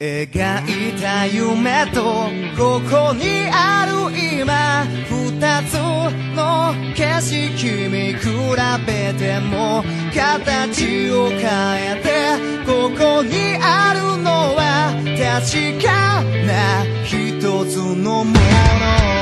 描いた夢とここにある今二つの景色見比べても形を変えてここにあるのは確かな一つのもの